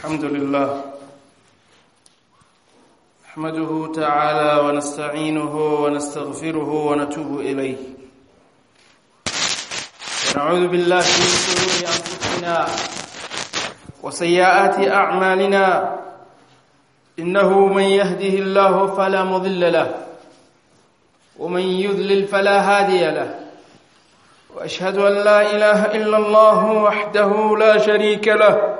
الحمد لله نحمده تعالى ونستعينه ونستغفره ونتوب إليه. ونعوذ بالله من شرور أنفسنا وسيئات أعمالنا. إنه من يهده الله فلا مضل له ومن يضلل فلا هادي له. وأشهد أن لا إله إلا الله وحده لا شريك له.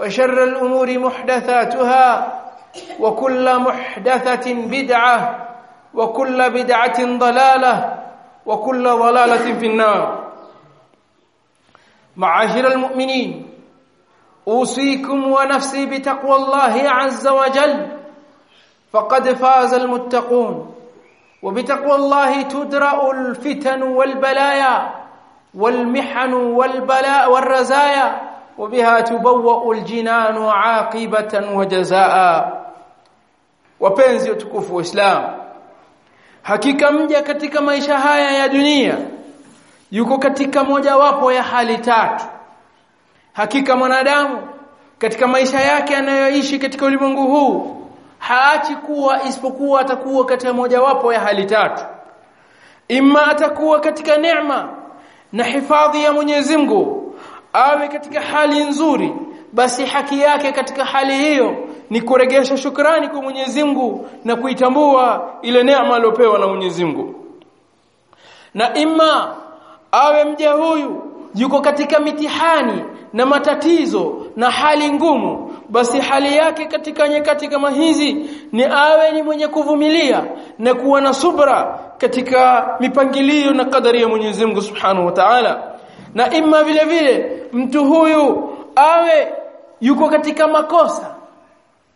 وشر الأمور محدثاتها وكل محدثة بدعة وكل بدعة ضلالة وكل ضلالة في النار. معاشر المؤمنين أوصيكم ونفسي بتقوى الله عز وجل فقد فاز المتقون وبتقوى الله تدرأ الفتن والبلايا والمحن والبلاء والرزايا وبها تبوأ الجنان عاقبة وجزاء wapenzi utukufu wa Islam hakika mja katika maisha haya ya dunia yuko katika mojawapo ya hali tatu hakika mwanadamu katika maisha yake anayoishi katika ulimwengu huu haachi kuwa isipokuwa atakuwa katika mojawapo ya hali tatu imma atakuwa katika neema na hifadhi ya Mwenyezi Mungu awe katika hali nzuri basi haki yake katika hali hiyo ni kuregesha shukrani kwa Mwenyezi Mungu na kuitambua ile neema aliyopewa na Mwenyezi Mungu. Na imma awe mja huyu yuko katika mitihani na matatizo na hali ngumu basi hali yake katika nyakati kama hizi ni awe ni mwenye kuvumilia na kuwa na subra katika mipangilio na kadari ya Mwenyezi Mungu Subhanahu wa Ta'ala na imma vile vile mtu huyu awe yuko katika makosa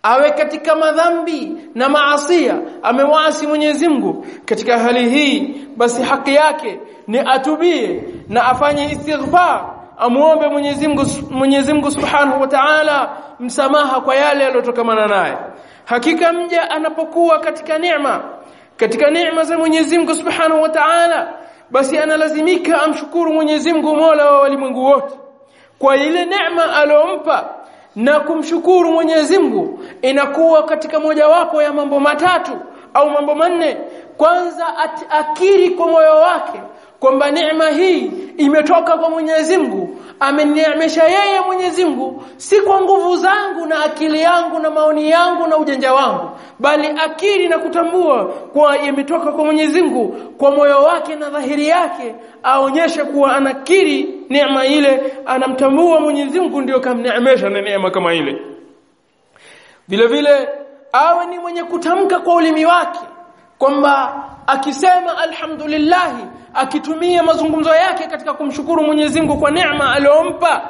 awe katika madhambi na maasia amewaasi Mwenyezi Mungu. Katika hali hii basi haki yake ni atubie na afanye istighfar amuombe Mwenyezi Mungu Mwenyezi Mungu Subhanahu wa Ta'ala msamaha kwa yale yaliyotokamana naye. Hakika mja anapokuwa katika neema katika neema za Mwenyezi Mungu Subhanahu wa Ta'ala basi analazimika amshukuru Mwenyezi Mungu Mola wa walimwengu wote kwa ile neema aliyompa na kumshukuru Mwenyezi Mungu. Inakuwa katika mojawapo ya mambo matatu au mambo manne. Kwanza akiri kwa moyo wake kwamba neema hii imetoka kwa Mwenyezi Mungu ameniamesha yeye Mwenyezi Mungu si kwa nguvu zangu na akili yangu na maoni yangu na ujanja wangu bali akili na kutambua kwa imetoka kwa Mwenyezi Mungu kwa moyo wake na dhahiri yake aonyeshe kuwa anakiri neema ile anamtambua Mwenyezi Mungu ndio kamneemesha na neema kama ile. Vile vile awe ni mwenye kutamka kwa ulimi wake kwamba akisema alhamdulillah akitumia mazungumzo yake katika kumshukuru Mwenyezi Mungu kwa neema aliyompa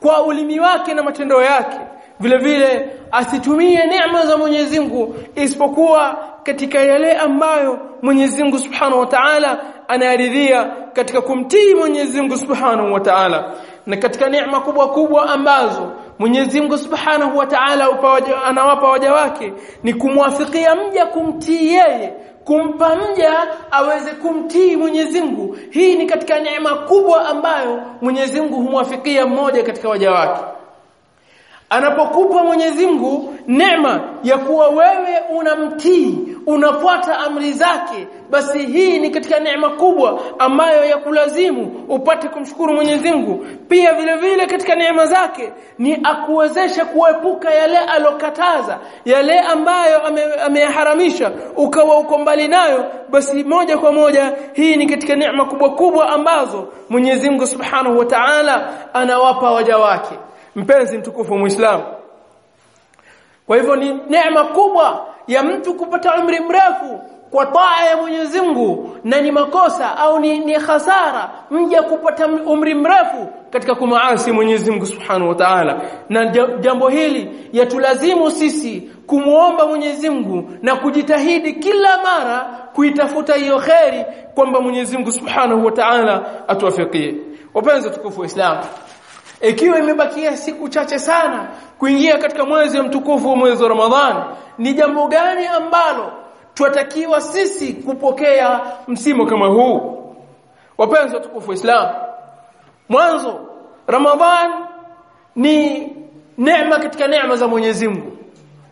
kwa ulimi wake na matendo yake. Vile vile asitumie neema za Mwenyezi Mungu isipokuwa katika yale ambayo Mwenyezi Mungu Subhanahu wa Ta'ala anayaridhia katika kumtii Mwenyezi Mungu Subhanahu wa Ta'ala. Na katika neema kubwa kubwa ambazo Mwenyezi Mungu Subhanahu wa Ta'ala anawapa waja wake ni kumwafikia mja kumtii yeye kumpa mja aweze kumtii Mwenyezi Mungu. Hii ni katika neema kubwa ambayo Mwenyezi Mungu humwafikia mmoja katika waja wake. Anapokupa Mwenyezi Mungu neema ya kuwa wewe unamtii unafuata amri zake basi hii ni katika neema kubwa ambayo ya kulazimu upate kumshukuru Mwenyezi Mungu. Pia vile vile katika neema zake ni akuwezesha kuepuka yale alokataza yale ambayo ameyaharamisha ame ukawa uko mbali nayo basi moja kwa moja hii ni katika neema kubwa kubwa ambazo Mwenyezi Mungu Subhanahu wa Ta'ala anawapa waja wake. Mpenzi mtukufu muislamu kwa hivyo ni neema kubwa ya mtu kupata umri mrefu kwa taa ya Mwenyezi Mungu na ni makosa au ni, ni hasara mja kupata umri mrefu katika kumaasi Mwenyezi Mungu Subhanahu wa Ta'ala. Na jambo hili yatulazimu sisi kumuomba Mwenyezi Mungu na kujitahidi kila mara kuitafuta hiyo kheri kwamba Mwenyezi Mungu Subhanahu wa Ta'ala atuwafikie. Wapenzi tukufu wa Islam ikiwa imebakia siku chache sana kuingia katika mwezi mtukufu wa mwezi wa Ramadhani ni jambo gani ambalo twatakiwa sisi kupokea msimu kama huu? Wapenzi wa tukufu Islam mwanzo Ramadhan ni neema katika neema za Mwenyezi Mungu.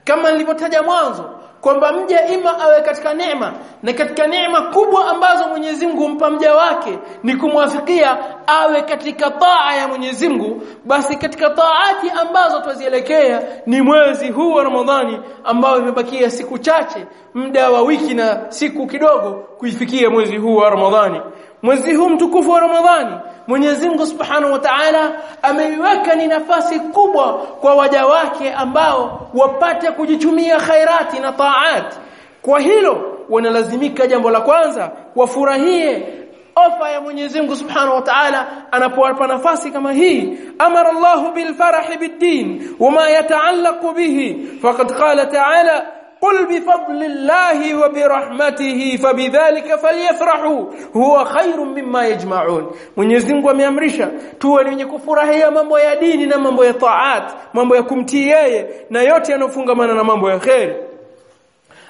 Kama nilivyotaja mwanzo kwamba mja ima awe katika neema na katika neema kubwa ambazo Mwenyezi Mungu humpa mja wake ni kumwafikia awe katika taa ya Mwenyezi Mungu. Basi katika taati ambazo twazielekea ni mwezi huu wa Ramadhani ambao imebakia siku chache muda wa wiki na siku kidogo kuifikia mwezi huu wa Ramadhani. Mwezi huu mtukufu wa Ramadhani Mwenyezi Mungu Subhanahu wa Ta'ala ameiweka ni nafasi kubwa kwa waja wake ambao wapate kujichumia khairati na taat. Kwa hilo wanalazimika jambo la kwanza wafurahie ofa ya Mwenyezi Mungu Subhanahu wa Ta'ala anapowapa nafasi kama hii. Amara Allahu bil farahi bid din wama yataallaqu bihi. Faqad qala ta'ala قل بفضل الله وبرحمته فبذلك فليفرحوا هو خير مما يجمعون Mwenyezi Mungu ameamrisha tuwe wenye kufurahia mambo ya dini na mambo ya taat mambo ya kumtii yeye na yote yanofungamana na mambo ya khair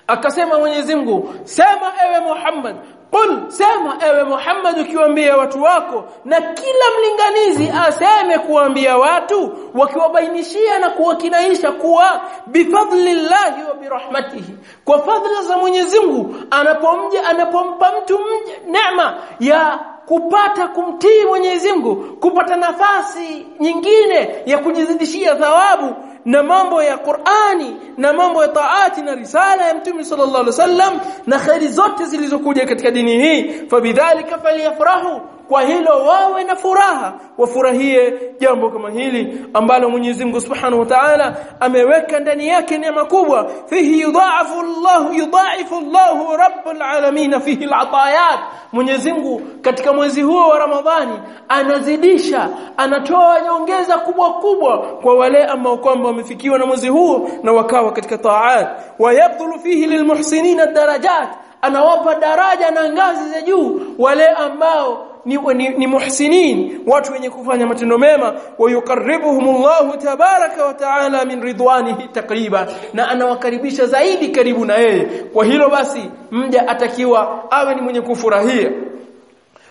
akasema Mwenyezi Mungu sema ewe Muhammad Qul sema ewe Muhammad ukiwaambia watu wako na kila mlinganizi aseme kuambia watu wakiwabainishia na kuwakinaisha kuwa bifadlillahi wa birahmatihi kwa fadhila za Mwenyezi Mungu anapomja anapompa mtu neema ya kupata kumtii Mwenyezi Mungu kupata nafasi nyingine ya kujizidishia thawabu na mambo ya Qur'ani na mambo ya taati na risala ya Mtume sallallahu alaihi wasallam na khairi zote zilizokuja katika dini hii fabidhalika falyafrahu kwa hilo wawe na furaha wafurahie jambo kama hili ambalo Mwenyezi Mungu Subhanahu wa Ta'ala ameweka ndani yake neema kubwa. Fihi yudha'afu Allah yudha'ifu Allah rabbul alamin fihi al'atayat. Mwenyezi Mungu katika mwezi huo wa Ramadhani anazidisha anatoa nyongeza kubwa kubwa kwa wale ambao kwamba wamefikiwa na mwezi huo na wakawa katika taat. Wayabdhulu fihi lilmuhsinina darajat. Anawapa daraja na ngazi za juu wale ambao ni, ni, ni muhsinin watu wenye kufanya matendo mema. Wayukaribuhumullahu tabaraka wa taala min ridwanihi takriba na anawakaribisha zaidi karibu na yeye. Kwa hilo basi mja atakiwa awe ni mwenye kufurahia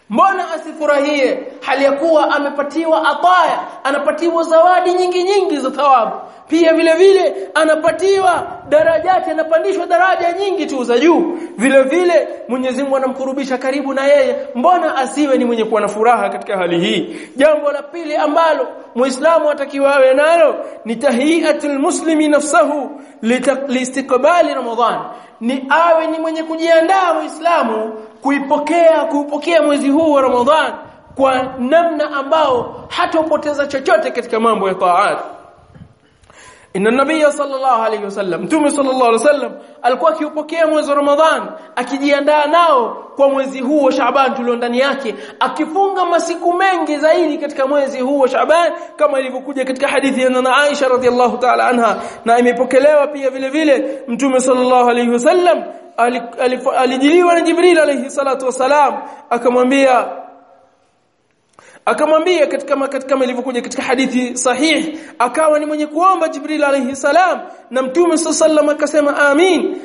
mbona asifurahie hali ya kuwa amepatiwa ataya anapatiwa zawadi nyingi nyingi za thawabu. Pia vile vile anapatiwa darajati anapandishwa daraja nyingi tu za juu. Vile vile Mwenyezi Mungu anamkurubisha karibu na yeye. Mbona asiwe ni mwenye kuwa na furaha katika hali hii? Jambo la pili ambalo muislamu atakiwa awe nalo ni tahiyatul muslimi nafsahu liistiqbali ramadhan. Ni awe ni mwenye kujiandaa muislamu kuipokea kuupokea mwezi huu wa ramadhan kwa namna ambao hatopoteza chochote katika mambo ya taat. Inna nabiyya sallallahu alayhi wasallam Mtume sallallahu alayhi wasallam alikuwa akiupokea mwezi wa Ramadhan akijiandaa nao kwa mwezi huu wa Shaaban tulio ndani yake akifunga masiku mengi zaidi katika mwezi huu wa Shaaban kama ilivyokuja katika hadithi ya Nana Aisha radhiallahu ta'ala anha. Na imepokelewa pia vile vile Mtume sallallahu alayhi wasallam alijiliwa na Jibril alayhi salatu wasalam akamwambia akamwambia katika katika ilivyokuja katika hadithi sahih akawa ni mwenye kuomba Jibril alayhi salam na Mtume sallallahu akasema amin.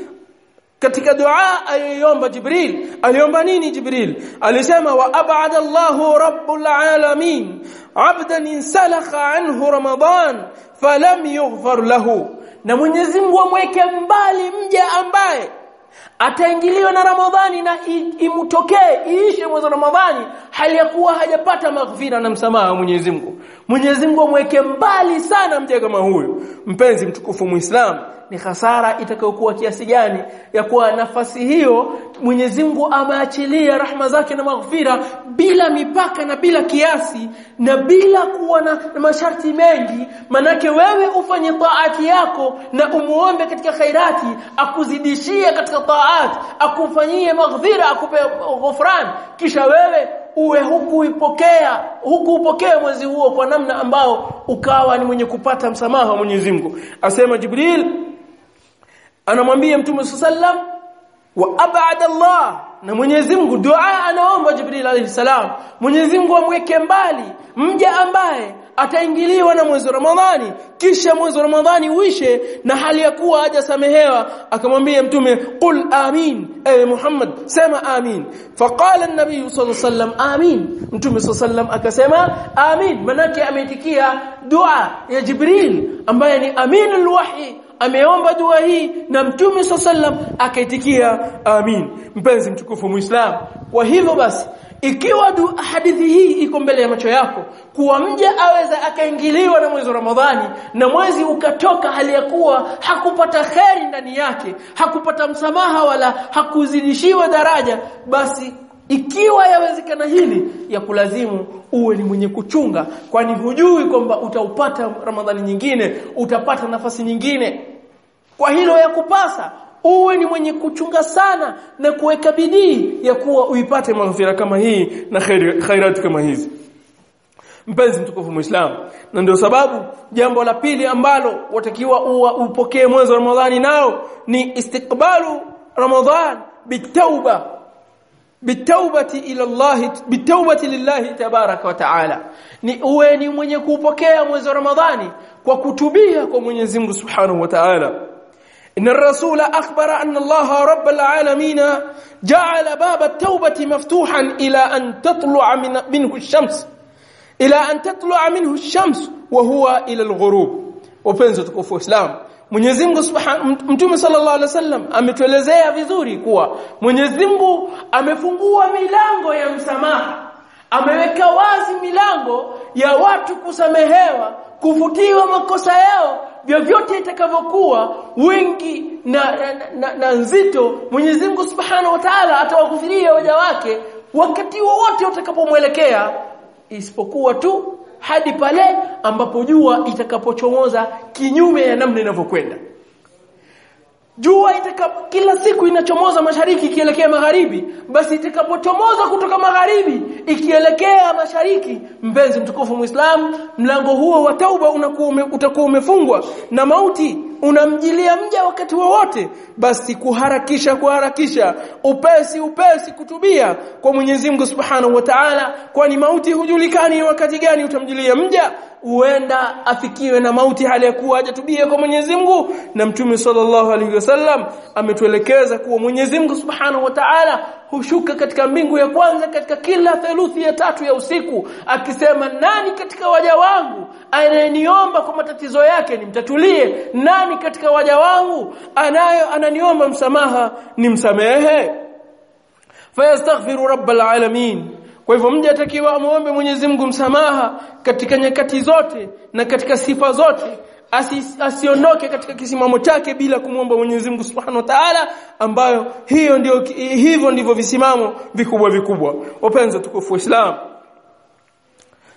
Katika dua aliyoomba Jibril aliomba nini Jibril? Alisema wa ab'ada Allahu rabbul alamin 'abdan insalakha anhu ramadan falam yughfar lahu. Na Mwenyezi Mungu amweke mbali mja ambaye ataingiliwa na Ramadhani na imtokee iishe mwezi Ramadhani hali ya kuwa hajapata maghfira na msamaha wa Mwenyezi Mungu Mwenyezi Mungu amweke mbali sana mja kama huyu. mpenzi mtukufu muislam ni hasara itakayokuwa kiasi gani ya kuwa nafasi hiyo Mwenyezi Mungu ameachilia rahma zake na maghfira bila mipaka na bila kiasi na bila kuwa na, na masharti mengi manake wewe ufanye taati yako na umuombe katika khairati akuzidishie katika taati akufanyie maghfira akupe ghufran kisha wewe uwe huku ipokea huku upokea mwezi huo kwa namna ambao ukawa ni mwenye kupata msamaha wa Mwenyezi Mungu. Asema Jibril anamwambia Mtume sallam wa ab'ada Allah. Na Mwenyezi Mungu dua anaomba Jibril alayhi salam. Mwenyezi Mungu amweke mbali mja ambaye ataingiliwa na mwezi wa Ramadhani. Kisha mwezi wa Ramadhani uishe na hali ya kuwa hajasamehewa akamwambia mtume qul amin ewe Muhammad sema amin. Faqala an-nabiy sallallahu alayhi wasallam amin. Mtume sallallahu akasema amin. Manake ameitikia dua ya Jibril ambaye ni aminul wahyi ameomba dua hii na mtume sallam akaitikia amin. Mpenzi mtukufu muislam kwa hivyo basi ikiwa hadithi hii iko mbele ya macho yako kuwa mja aweza akaingiliwa na mwezi wa Ramadhani na mwezi ukatoka hali ya kuwa hakupata kheri ndani yake hakupata msamaha wala hakuzidishiwa daraja basi ikiwa yawezekana hili ya kulazimu uwe ni mwenye kuchunga kwani hujui kwamba utaupata Ramadhani nyingine utapata nafasi nyingine. Kwa hilo ya kupasa uwe ni mwenye kuchunga sana na kuweka bidii ya kuwa uipate maghfira kama hii na khairati kama hizi. Mpenzi mtukufu muislamu na ndio sababu jambo la pili ambalo watakiwa uwa upokee mwezi wa Ramadhani nao ni istiqbalu Ramadhan bitauba bitawbati ila Allah bitawbati lillahi tabaraka wa taala. Ni uwe ni mwenye kupokea mwezi wa Ramadhani kwa kutubia kwa Mwenyezi Mungu Subhanahu wa Ta'ala إن الرسول أخبر أن الله رب العالمين جعل باب التوبة مفتوحا إلى أن تطلع من منه الشمس إلى أن تطلع منه الشمس وهو إلى الغروب وبنزو تكفو إسلام Mwenyezi Mungu Mtume sallallahu alaihi wasallam ametuelezea vizuri kuwa Mwenyezi Mungu amefungua milango ya msamaha ameweka wazi milango ya watu kusamehewa kufutiwa makosa yao vyovyote itakavyokuwa wengi na, na, na, na nzito Mwenyezi Mungu Subhanahu wa Ta'ala atawakufiria waja wake wakati wowote utakapomwelekea isipokuwa tu hadi pale ambapo jua itakapochomoza kinyume ya namna inavyokwenda jua kila siku inachomoza mashariki ikielekea magharibi basi itakapochomoza kutoka magharibi ikielekea mashariki mpenzi mtukufu muislamu mlango huo wa tauba unakuwa utakuwa umefungwa na mauti unamjilia mja wakati wowote basi kuharakisha kuharakisha. Upesi upesi kutubia kwa Mwenyezi Mungu Subhanahu wa Ta'ala kwani mauti hujulikani wakati gani utamjilia mja. Huenda afikiwe na mauti hali ya kuwa hajatubia kwa Mwenyezi Mungu. Na Mtume sallallahu alaihi wasallam ametuelekeza kuwa Mwenyezi Mungu Subhanahu wa Ta'ala hushuka katika mbingu ya kwanza katika kila theluthi ya tatu ya usiku akisema nani katika waja wangu anayeniomba kwa matatizo yake nimtatulie? Nani katika waja wangu anayo ananiomba msamaha nimsamehe? Fayastaghfiru rabbal alamin. Kwa hivyo mja atakiwa amuombe Mwenyezi Mungu msamaha katika nyakati zote na katika sifa zote asiondoke katika kisimamo chake bila kumwomba Mwenyezi Mungu Subhanahu wa Ta'ala ambayo hiyo ndio hivyo ndivyo visimamo vikubwa vikubwa. Wapenzi tukufu Islam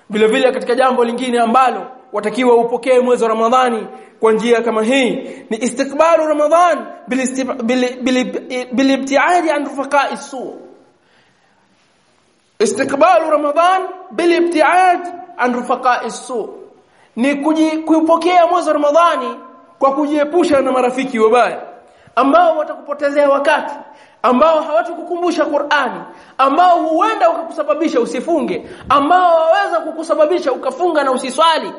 vile vile katika jambo lingine ambalo watakiwa upokee mwezi wa Ramadhani kwa njia kama hii ni istikbalu Ramadhan bilibtiadi an rufaqa'i su. Istikbalu Ramadhan bilibtiad an rufaqa'i su ni kuipokea mwezi wa Ramadhani kwa kujiepusha na marafiki wabaya ambao watakupotezea wakati ambao hawatakukumbusha Qur'ani ambao huenda ukakusababisha usifunge ambao waweza kukusababisha ukafunga na usiswali.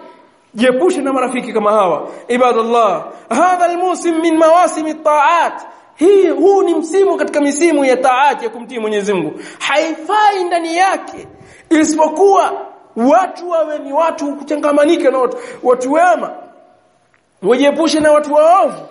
Jiepushe na marafiki kama hawa. Ibadallah hadha almusim min mawasim at-ta'at. Hii huu ni msimu katika misimu ya taati ya kumtii Mwenyezi Mungu. Haifai ndani yake isipokuwa watu wawe ni watu kutengamanike na watu, watu wema wajiepushe na watu waovu.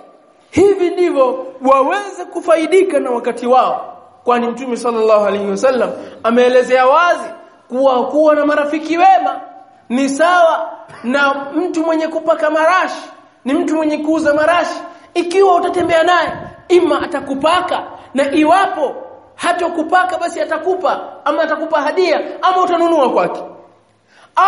Hivi ndivyo waweze kufaidika na wakati wao. Kwani mtume sallallahu alaihi wasallam ameelezea wazi kuwa kuwa na marafiki wema ni sawa na mtu mwenye kupaka marashi ni mtu mwenye kuuza marashi. Ikiwa utatembea naye ima atakupaka na iwapo hata hatokupaka basi atakupa ama atakupa hadia ama utanunua kwake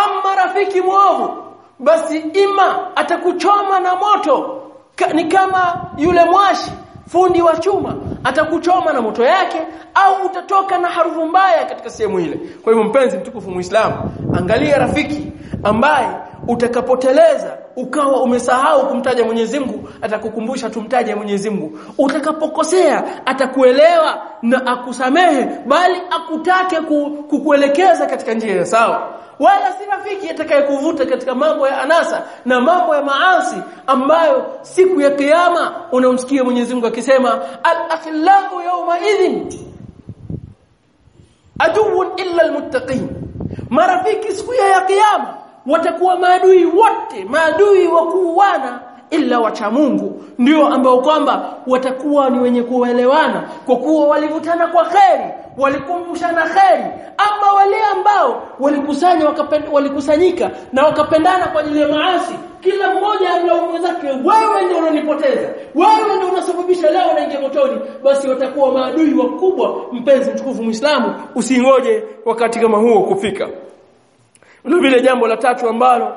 ama rafiki mwovu basi ima atakuchoma na moto. Ka, ni kama yule mwashi fundi wa chuma atakuchoma na moto yake au utatoka na harufu mbaya katika sehemu ile. Kwa hivyo mpenzi mtukufu muislamu angalia rafiki ambaye utakapoteleza ukawa umesahau kumtaja Mwenyezi Mungu atakukumbusha tumtaje Mwenyezi Mungu. Utakapokosea atakuelewa na akusamehe bali akutake kukuelekeza katika njia ya sawa. Wala si rafiki atakayekuvuta katika mambo ya anasa na mambo ya maasi ambayo siku ya kiyama unamsikia Mwenyezi Mungu akisema al-akhlaqu yawma idhin aduun illa almuttaqin. Marafiki siku ya kiyama watakuwa maadui wote maadui wa kuuana ila wacha Mungu. Ndio ambao kwamba watakuwa ni wenye kuelewana kwa kuwa walivutana kwa kheri walikumbushana kheri ama wale ambao walikusanya walikusanyika na wakapendana kwa ajili ya maasi. Kila mmoja amlaumu zake wewe ndio unanipoteza. Wewe ndio unasababisha leo naingia motoni basi watakuwa maadui wakubwa mpenzi mtukufu muislamu. Usingoje wakati kama huo kufika ndio vile jambo la tatu ambalo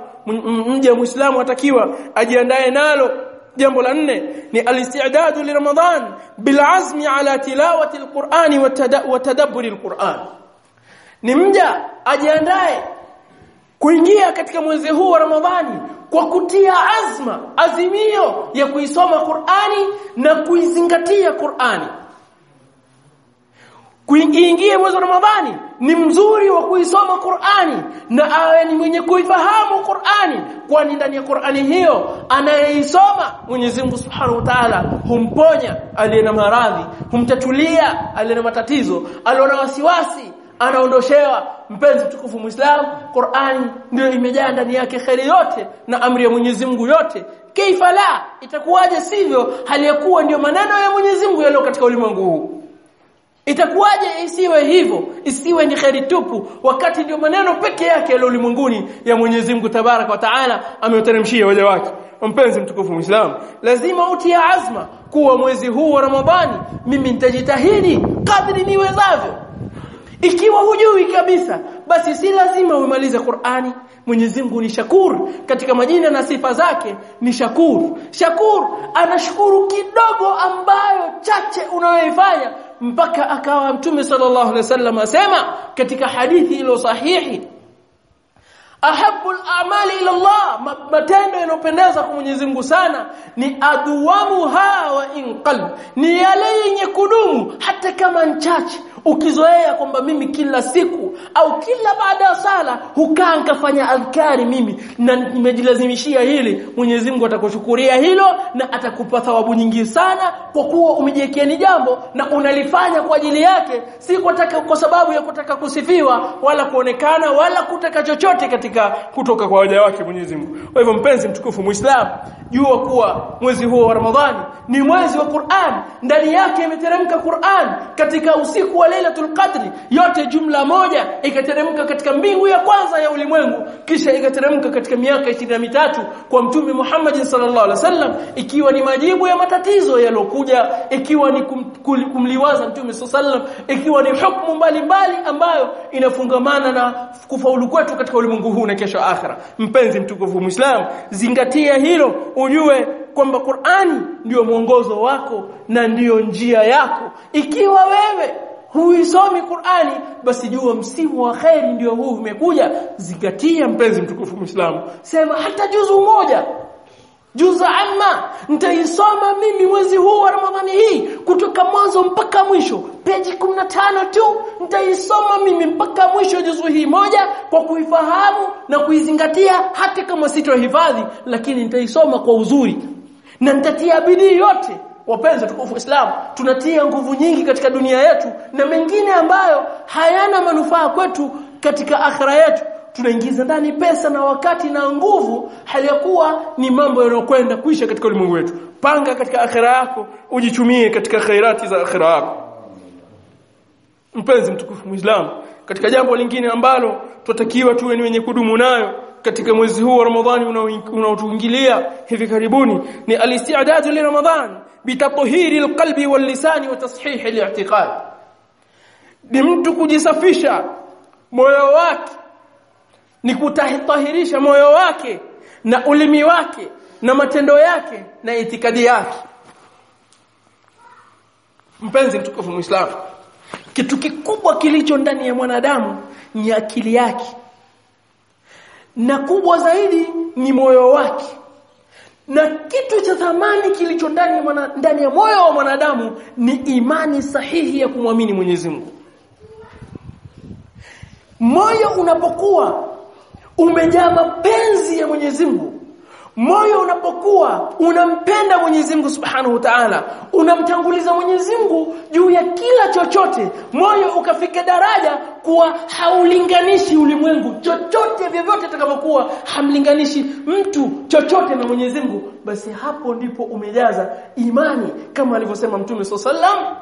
mja muislamu atakiwa ajiandae nalo. Jambo la nne ni al-istidadu li Ramadhan bil azmi ala tilawati al-Qur'an wa tadabburi al-Qur'an. Ni mja ajiandae kuingia katika mwezi huu wa Ramadhani kwa kutia azma azimio ya kuisoma Qur'ani na kuizingatia Qur'ani kuingia mwezi wa Ramadhani ni mzuri wa kuisoma Qur'ani na awe ni mwenye kuifahamu Qur'ani kwani ndani ya Qur'ani hiyo anayeisoma Mwenyezi Mungu Subhanahu wa Ta'ala humponya aliye na maradhi humtatulia aliye na matatizo aliona wasiwasi anaondoshewa. Mpenzi mtukufu Muislamu Qur'ani ndio imejaa ndani yake kheri yote na amri ya Mwenyezi Mungu yote. Kaifa la? Itakuwaje sivyo? Hali ya kuwa ndio maneno ya Mwenyezi Mungu yaliyo katika ulimwengu huu Itakuwaje isiwe hivyo? Isiwe ni kheri tupu. Wakati ndio maneno peke yake ya ulimwenguni ya Mwenyezi Mungu Tabarak wa Taala amewateremshia waja wake. Mpenzi mtukufu Muislamu lazima utie azma kuwa mwezi huu wa Ramadhani mimi nitajitahidi kadri niwezavyo. Ikiwa hujui kabisa basi si lazima umalize Qur'ani. Mwenyezi Mungu ni shakur. Katika majina na sifa zake ni shakur. Shakur anashukuru kidogo ambayo chache unayoifanya mpaka akawa mtume sallallahu alaihi wasallam asema katika hadithi ilo sahihi ahabbu al-a'mali ila Allah matendo yanopendeza kwa Mwenyezi Mungu sana ni adwamuha wa inqal ni yale yenye kudumu hata kama nchache ukizoea kwamba mimi kila siku au kila baada ya sala hukaa nikafanya adhkari mimi na nimejilazimishia hili Mwenyezi Mungu atakushukuria hilo na atakupa thawabu nyingi sana kwa kuwa umejiwekea ni jambo na unalifanya kwa ajili yake si kutaka kwa sababu ya kutaka kusifiwa wala kuonekana wala kutaka chochote katika kutoka kwa waja wake Mwenyezi Mungu. Kwa hivyo mpenzi mtukufu Muislamu jua kuwa mwezi huo wa Ramadhani ni mwezi wa Qur'an. Ndani yake imeteremka Qur'an katika usiku wa Lailatul Qadri yote jumla moja ikateremka katika mbingu ya kwanza ya ulimwengu kisha ikateremka katika miaka 23 kwa mtume Muhammad sallallahu alaihi wasallam ikiwa ni majibu ya matatizo yaliokuja ikiwa ni kum, kumliwaza mtume sallallahu ikiwa ni hukumu mbalimbali ambayo inafungamana na kufaulu kwetu katika ulimwengu huu na kesho akhira mpenzi mtukufu muislam zingatia hilo ujue kwamba Qur'ani ndio mwongozo wako na ndiyo njia yako. Ikiwa wewe huisomi Qur'ani basi jua msimu wa khairi ndio huu umekuja. Zingatia mpenzi mtukufu Muislamu sema hata juzu moja juzu amma nitaisoma mimi mwezi huu wa Ramadhani hii kutoka mwanzo mpaka mwisho. Peji 15 tu nitaisoma mimi mpaka mwisho juzu hii moja kwa kuifahamu na kuizingatia hata kama sitohifadhi lakini nitaisoma kwa uzuri na nitatia bidii yote wapenzi tukufu Islam tunatia nguvu nyingi katika dunia yetu na mengine ambayo hayana manufaa kwetu katika akhira yetu. Tunaingiza ndani pesa na wakati na nguvu hali ya kuwa ni mambo yanayokwenda kuisha katika ulimwengu wetu. Panga katika akhira yako ujichumie katika khairati za akhira yako. Mpenzi mtukufu muislamu katika jambo lingine ambalo tutakiwa tuwe ni wenye kudumu nayo katika mwezi huu wa Ramadhani unaotuingilia hivi karibuni ni al-isti'dadu li Ramadhan bitahhiri alqalbi wal-lisani wa tashih al-i'tiqad. Ni mtu kujisafisha moyo wake ni kutahirisha moyo wake na ulimi wake na matendo yake na itikadi yake. Mpenzi mtukufu muislamu kitu kikubwa kilicho ndani ya mwanadamu ni akili yake na kubwa zaidi ni moyo wake na kitu cha thamani kilicho ndani ndani ya moyo wa mwanadamu ni imani sahihi ya kumwamini Mwenyezi Mungu. Moyo unapokuwa umejaa mapenzi ya Mwenyezi Mungu moyo unapokuwa unampenda Mwenyezi Mungu Subhanahu wa Ta'ala unamtanguliza Mwenyezi Mungu juu ya kila chochote moyo ukafika daraja kuwa haulinganishi ulimwengu. Chochote vyovyote atakavyokuwa hamlinganishi mtu chochote na Mwenyezi Mungu. Basi hapo ndipo umejaza imani kama alivyosema Mtume sallam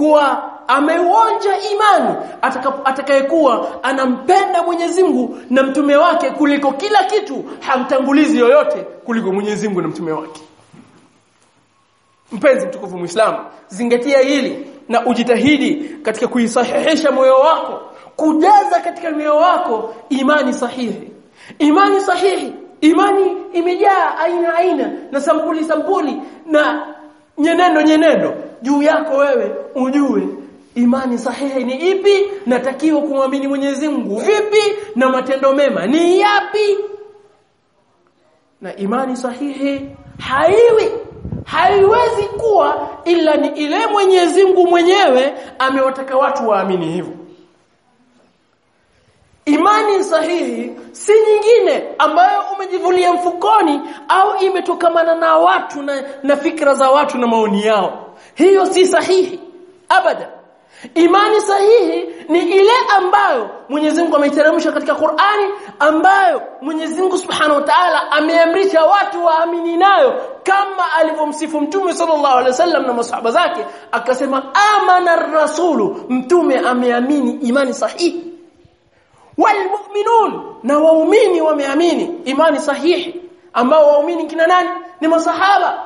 kuwa ameuonja imani atakayekuwa anampenda Mwenyezi Mungu na mtume wake kuliko kila kitu hamtangulizi yoyote kuliko Mwenyezi Mungu na mtume wake. Mpenzi mtukufu muislamu zingatia hili na ujitahidi katika kuisahihisha moyo wako kujaza katika moyo wako imani sahihi. Imani sahihi imani imejaa aina aina na sampuli sampuli na nyenendo nyenendo. Juu yako wewe ujue imani sahihi ni ipi natakiwa kumwamini Mwenyezi Mungu vipi na matendo mema ni yapi. Na imani sahihi haiwi haiwezi kuwa ila ni ile Mwenyezi Mungu mwenyewe amewataka watu waamini hivyo Imani sahihi si nyingine ambayo umejivulia mfukoni au imetokamana na watu na, na fikra za watu na maoni yao. Hiyo si sahihi abada. Imani sahihi ni ile ambayo Mwenyezi Mungu ameiteremsha katika Qur'ani ambayo Mwenyezi Mungu Subhanahu wa Ta'ala ameamrisha watu waamini nayo kama alivyomsifu Mtume sallallahu alaihi wasallam na masahaba zake akasema amana rasulu mtume ameamini imani sahihi walmu'minun. Na waumini wameamini. Imani sahihi. Ambao waumini kina nani? Ni masahaba.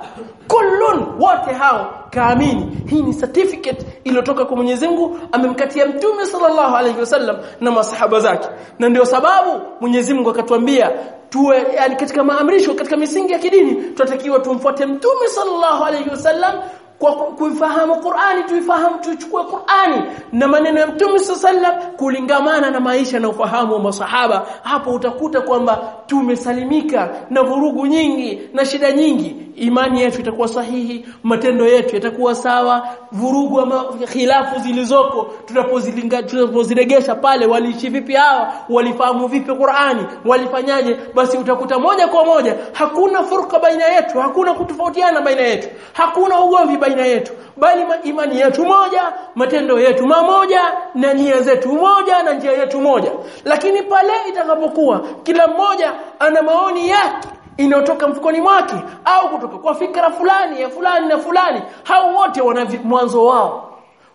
Kullun wote hao kaamini. Hii ni certificate iliyotoka kwa Mwenyezi Mungu amemkatia mtume sallallahu alaihi wasallam na masahaba zake. Na ndio sababu Mwenyezi Mungu akatuambia tuwe yani katika maamrisho katika misingi ya kidini tunatakiwa tumfuate mtume sallallahu alaihi wasallam kwa kuifahamu Qur'ani tuifahamu tuchukue Qur'ani na maneno ya Mtume sallam kulingamana na maisha na ufahamu wa masahaba. Hapo utakuta kwamba tumesalimika na vurugu nyingi na shida nyingi. Imani yetu itakuwa sahihi matendo yetu yatakuwa sawa vurugu ama khilafu zilizoko tunapozilinga tunapoziregesha pale waliishi vipi hawa walifahamu vipi Qur'ani walifanyaje basi utakuta moja kwa moja hakuna furqa baina yetu hakuna kutofautiana baina yetu hakuna ugomvi baina yetu bali imani yetu moja matendo yetu mamoja na nia zetu moja na njia yetu moja. Lakini pale itakapokuwa kila mmoja ana maoni yake inayotoka mfukoni mwake au kutoka kwa fikra fulani ya fulani na fulani hao wote wana mwanzo wao.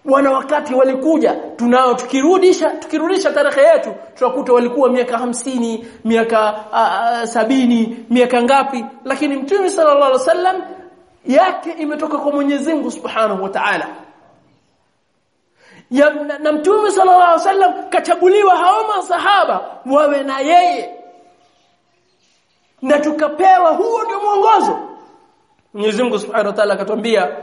Wana wakati walikuja tunao tukirudisha tukirudisha tarehe yetu tunakuta walikuwa miaka hamsini miaka uh, sabini miaka ngapi. Lakini mtume sallallahu alaihi wasallam yake imetoka kwa Mwenyezi Mungu Subhanahu wa Ta'ala. Ya na, na mtume sallallahu alaihi wasallam kachaguliwa hao masahaba wawe na yeye. Na tukapewa huo ndio mwongozo. Mwenyezi Mungu Subhanahu wa Ta'ala akatwambia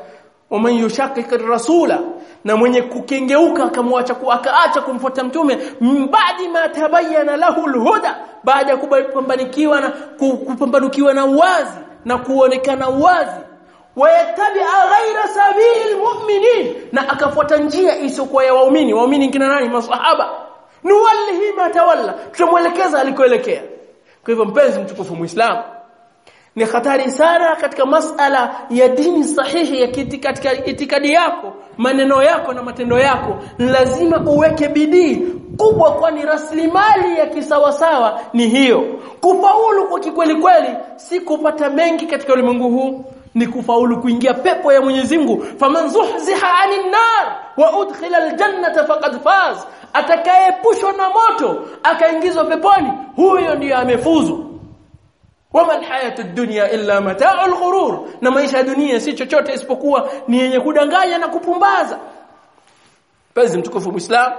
waman yushaqiq rasula na mwenye kukengeuka akamwacha akaacha kumfuata mtume mbadi ma tabayyana lahu alhuda baada ya kupambanikiwa na kupambanukiwa na uwazi na kuonekana uwazi wayatabi ghaira sabilil mu'minin. Na akafuata njia isiyokuwa ya waumini. Waumini kina nani? Masahaba. Nuwallihi ma tawalla. Tutamwelekeza alikoelekea. Kwa hivyo mpenzi mtukufu muislamu ni hatari sana katika masala ya dini sahihi ya katika itikadi yako maneno yako na matendo yako. Lazima uweke bidii kubwa kwani rasilimali ya kisawasawa ni hiyo. Kufaulu kwa kikweli kweli si kupata mengi katika ulimwengu huu ni kufaulu kuingia pepo ya Mwenyezi Mungu. Faman zuhziha 'anil nar wa udkhila aljannata faqad faz. Atakayeepushwa na moto akaingizwa peponi huyo ndiyo amefuzu. Wama hayatu dunya illa mata'ul ghurur. Na maisha ya dunia si chochote isipokuwa ni yenye kudanganya na kupumbaza. Penzi mtukufu Muislam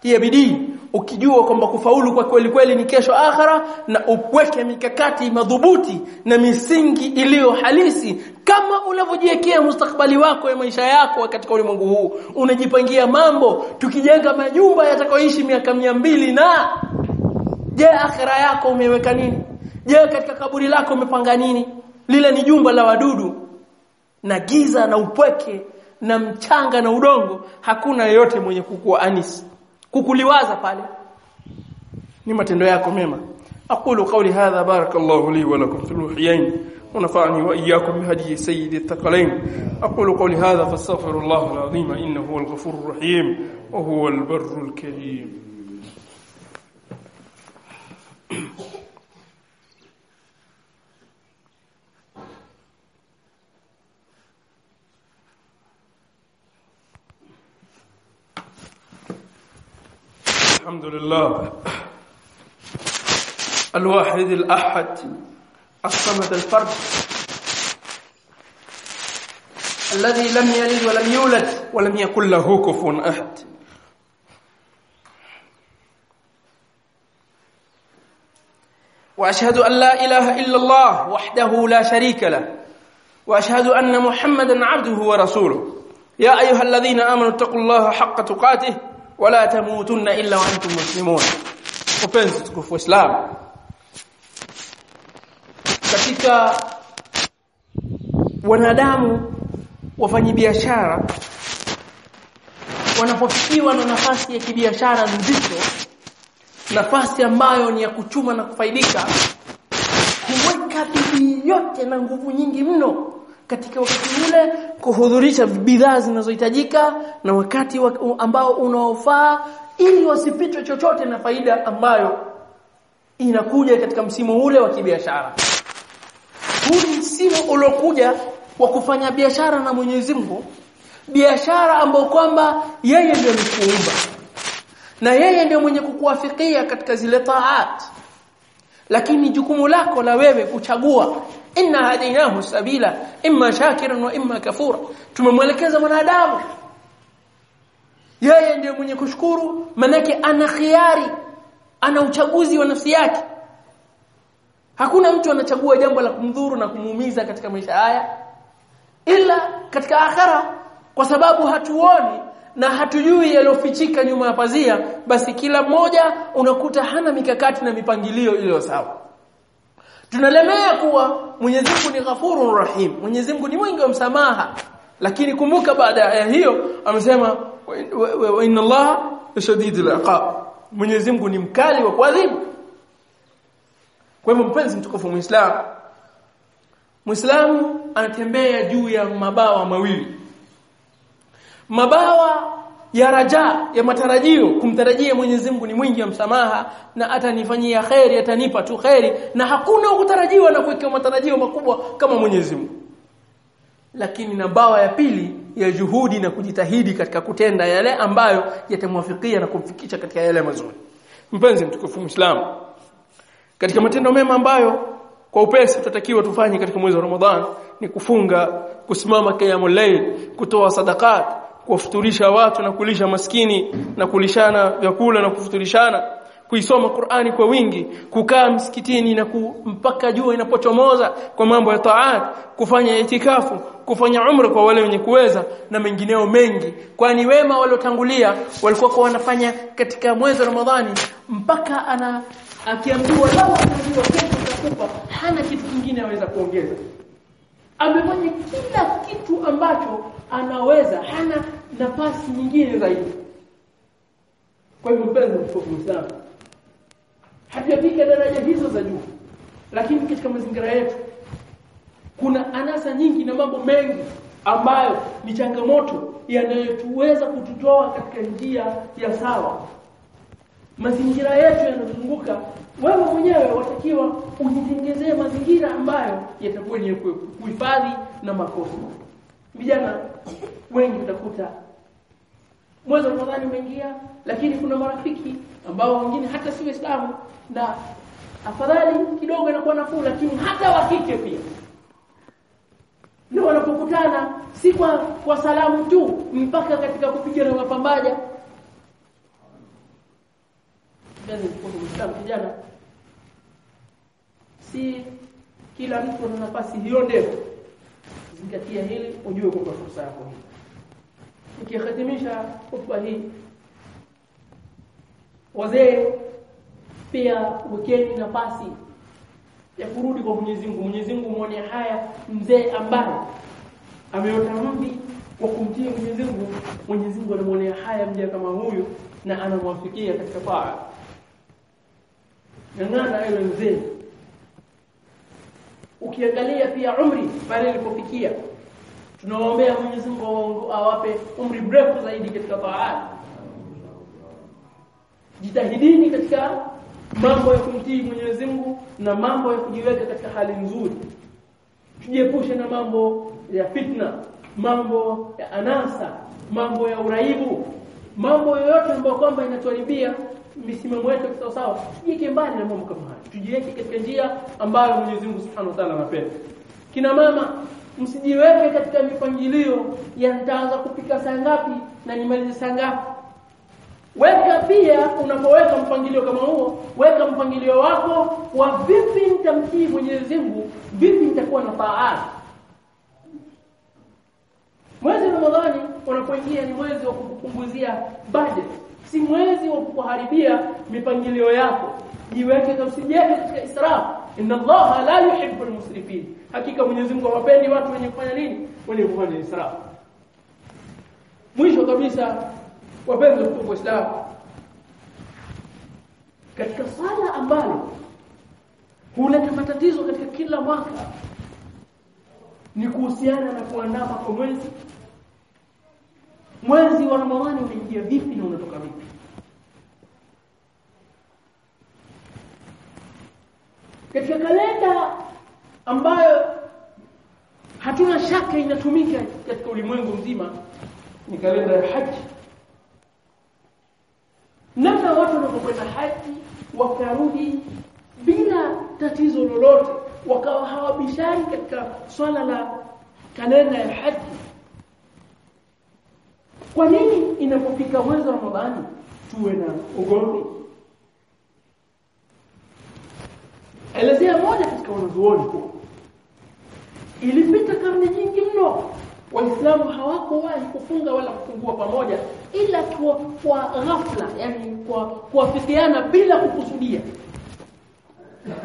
tia bidii ukijua kwamba kufaulu kwa kweli kweli ni kesho akhara na upweke mikakati madhubuti na misingi iliyo halisi kama unavyojiwekea mustakbali wako ya maisha yako katika ulimwengu huu. Unajipangia mambo tukijenga majumba yatakayoishi miaka mia mbili na je akhira yako umeweka nini? Je katika kaburi lako umepanga nini? Lile ni jumba la wadudu na giza na upweke na mchanga na udongo hakuna yeyote mwenye kukua anis kukuliwaza pale. Ni matendo yako mema. Aqulu qawli hadha barakallahu li wa lakum fil uhyain ونفعني وإياكم بهدي سيد الثقلين أقول قولي هذا فاستغفر الله العظيم إنه هو الغفور الرحيم وهو البر الكريم الحمد لله. الواحد الأحد الصمد الفرد. الذي لم يلد ولم يولد ولم يكن له كفوا أحد. وأشهد أن لا إله إلا الله وحده لا شريك له. وأشهد أن محمدا عبده ورسوله. يا أيها الذين آمنوا اتقوا الله حق تقاته. wala tamutunna illa wa antum muslimun. Upenzi tukufu islam. Katika wanadamu wafanyibiashara wanapofikiwa na nafasi ya kibiashara nzito nafasi ambayo ni ya kuchuma na kufaidika huweka bidii yote na nguvu nyingi mno katika wakati ule kuhudhurisha bidhaa zinazohitajika na wakati ambao unaofaa ili wasipitwe chochote na faida ambayo inakuja katika msimu ule wa kibiashara. Huu ni msimu uliokuja wa kufanya biashara na Mwenyezi Mungu biashara ambayo kwamba yeye ndiye mkuumba na yeye ndiye mwenye kukuafikia katika zile taat lakini jukumu lako la wewe kuchagua. Inna hadainahu sabila imma shakiran wa imma kafura. Tumemwelekeza mwanadamu. Yeye ndiye mwenye kushukuru manake ana khiari ana uchaguzi wa nafsi yake. Hakuna mtu anachagua jambo la kumdhuru na kumuumiza katika maisha haya ila katika akhera kwa sababu hatuoni na hatujui yaliyofichika nyuma ya pazia basi kila mmoja unakuta hana mikakati na mipangilio iliyo sawa. Tunalemea kuwa Mwenyezi Mungu ni Ghafurur Rahim. Mwenyezi Mungu ni mwingi wa msamaha. Lakini kumbuka baada ya hiyo amesema wa inna Allah shadidul iqab. Mwenyezi Mungu ni mkali wa kuadhibu kwa hivyo mpenzi mtukufu Muislamu Muislamu anatembea juu ya mabawa mawili. Mabawa ya raja ya matarajio kumtarajia Mwenyezi Mungu ni mwingi wa msamaha na atanifanyia khairi atanipa tu khairi na hakuna kutarajiwa na kuwekewa matarajio makubwa kama Mwenyezi Mungu. Lakini na bawa ya pili ya juhudi na kujitahidi katika kutenda yale ambayo yatamwafikia na kumfikisha katika yale mazuri. Mpenzi mtukufu Muislamu katika matendo mema ambayo kwa upesi tutatakiwa tufanye katika mwezi wa Ramadhan ni kufunga kusimama kiyamul kutoa sadakat kuwafuturisha watu na kulisha maskini na kulishana vyakula na kufuturishana kuisoma Qur'ani kwa wingi kukaa msikitini na mpaka jua inapochomoza kwa mambo ya taat kufanya itikafu kufanya umra kwa wale wenye kuweza na mengineo mengi. Kwani wema waliotangulia walikuwa kwa wanafanya katika mwezi wa Ramadhani mpaka ana akiambiwa lao ataambiwa kesho hana kitu kingine aweza kuongeza amefanya kila kitu ambacho anaweza hana nafasi nyingine zaidi. Kwa hivyo mpenzi mtukufu Muislamu hatujafika daraja hizo za juu lakini katika mazingira yetu kuna anasa nyingi na mambo mengi ambayo ni changamoto yanayotuweza kututoa katika njia ya sawa mazingira yetu yanazunguka. Wewe mwenyewe watakiwa ujitengezee mazingira ambayo yatakuwa ni kuhifadhi na makosa. Vijana wengi utakuta mwezi wa Ramadhani umeingia lakini kuna marafiki ambao wengine hata si Waislamu na afadhali kidogo inakuwa nafuu lakini hata wakike pia. Ndio wanapokutana si kwa kwa salamu tu mpaka katika kupigana mapambaja yani mkono Muislamu kijana. Si kila mtu ana nafasi hiyo ndefu. Zingatia hili ujue kwamba fursa yako hii nikihitimisha hotuba hii wazee pia wekeni nafasi ya kurudi kwa Mwenyezi Mungu. Mwenyezi Mungu muone haya mzee ambaye ameota mvi kwa kumtii Mwenyezi Mungu. Mwenyezi Mungu anamuonea haya mja kama huyu na anamwafikia katika taa ng'ang'ana ewe mzee? Ukiangalia pia umri pale ilipofikia tunawaombea Mwenyezi Mungu awape umri mrefu zaidi katika taat jitahidini katika mambo ya kumtii Mwenyezi Mungu na mambo ya kujiweka katika hali nzuri. Tujiepushe na mambo ya fitna mambo ya anasa mambo ya uraibu mambo yoyote ambayo kwamba inatuharibia misimamo yetu sawa sawa tujiweke mbali na mambo kama haya tujiweke katika njia ambayo Mwenyezi Mungu Subhanahu wa Ta'ala anapenda. Kina mama msijiweke katika mipangilio ya nitaanza kupika saa ngapi na nimalize saa ngapi. Weka pia unapoweka mpangilio kama huo weka mpangilio wako wa vipi nitamtii Mwenyezi Mungu vipi nitakuwa na taa mwezi wa Ramadhani unapoingia ni mwezi wa kukupunguzia budget si mwezi wa kukuharibia mipangilio yako jiweke na usijeke katika israfu inna allaha la yuhibbul musrifin hakika Mwenyezi Mungu hawapendi watu wenye kufanya nini? Wenye kufanya israfu mwisho kabisa wapenzi wa Uislamu katika sala ambalo huleta matatizo katika kila mwaka ni kuhusiana na kuandama kwa mwezi mwezi wa Ramadhani unaingia vipi na unatoka vipi? Katika kalenda ambayo hatuna shaka inatumika katika ulimwengu mzima ni kalenda ya haji. Namna watu wanapokwenda haji wakarudi bila tatizo lolote wakawa hawabishani katika swala la kalenda ya haji kwa nini inapofika mwezi wa Ramadhani tuwe na ugomvi. Elezea moja katika wanazuoni. Kuwa ilipita karne nyingi mno. Waislamu hawakuwahi kufunga wala kufungua pamoja ila kwa, kwa ghafla yani kwa kuafikiana bila kukusudia.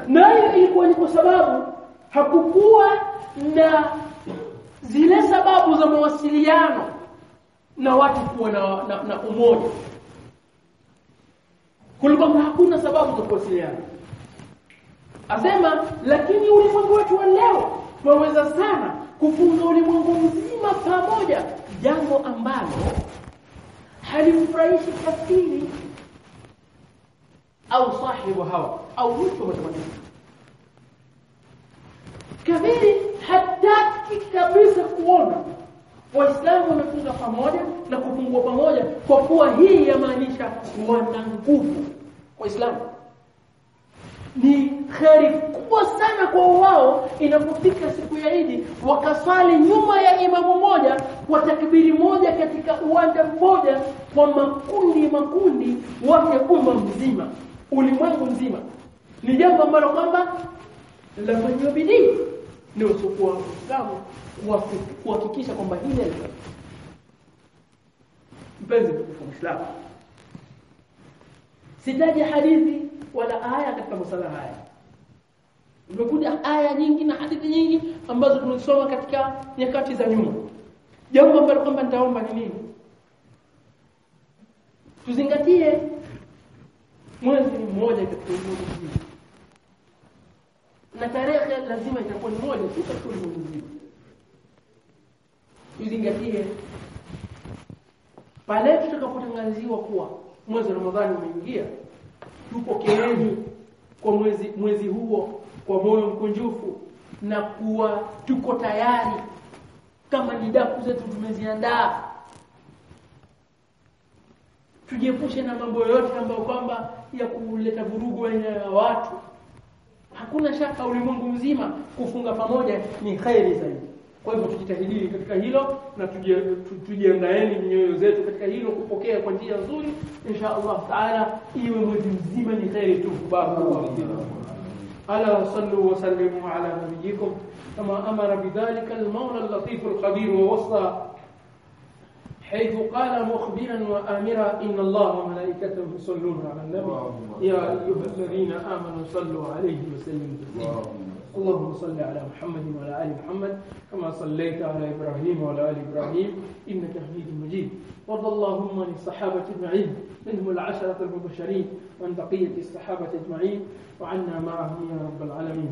Nayo ilikuwa ni kwa sababu hakukuwa na zile sababu za mawasiliano na watu kuwa na, na, na umoja. Kulikuwa hakuna sababu za kuwasiliana. Asema lakini ulimwengu wetu wa leo tunaweza sana kufunga ulimwengu mzima pamoja jambo ambalo halimfurahishi kafiri au sahibu hawa au mtu mtakatifu kafiri hataki kabisa kuona waislamu wamefunga pamoja na kufungua pamoja kwa kuwa hii yamaanisha wana nguvu waislamu ni kheri kubwa sana kwa wao inapofika siku ya Idi wakaswali nyuma ya imamu moja kwa takbiri moja katika uwanja mmoja kwa makundi makundi wake umma mzima ulimwengu mzima. Ni jambo ambalo kwamba la bidii ni usokuwa Uislamu kuhakikisha kwamba hili mpenzi mtukufu Muislamu sitaji hadithi wala aya katika masala haya. Nimekuja aya nyingi na hadithi nyingi ambazo tunasoma katika nyakati za nyuma. Jambo ambalo kwamba nitaomba ni nini? Tuzingatie mwezi ni mmoja katika mzima na tarehe lazima itakuwa ni moja tu katika ulimwengu mzima izingatie pale tutakapotangaziwa kuwa mwezi wa Ramadhani umeingia tupokeeni kwa mwezi mwezi huo kwa moyo mkunjufu na kuwa tuko tayari. Kama ni daku zetu tumeziandaa tujiepushe na mambo yoyote ambayo kwamba ya kuleta vurugu baina ya watu hakuna shaka ulimwengu mzima kufunga pamoja ni khairi zaidi kwa hivyo tujitahidini katika hilo na tujiandaeni nyoyo zetu katika hilo kupokea kwa njia nzuri insha Allah taala iwe mwezi mzima ni khairi tu sallu wa sallimu ala nabiyikum kama amara bidhalika al-mawla al-latif al-khabir wa wasa حيث قال مخبرا وآمرا إن الله وملائكته يصلون على النبي. يا أيها الذين آمنوا صلوا عليه وسلموا تسليما. اللهم صل على محمد وعلى آل محمد كما صليت على إبراهيم وعلى آل إبراهيم. إنك حميد مجيد. وارض اللهم عن الصحابة أجمعين منهم العشرة المبشرين وعن بقية الصحابة أجمعين. وعنا معهم يا رب العالمين.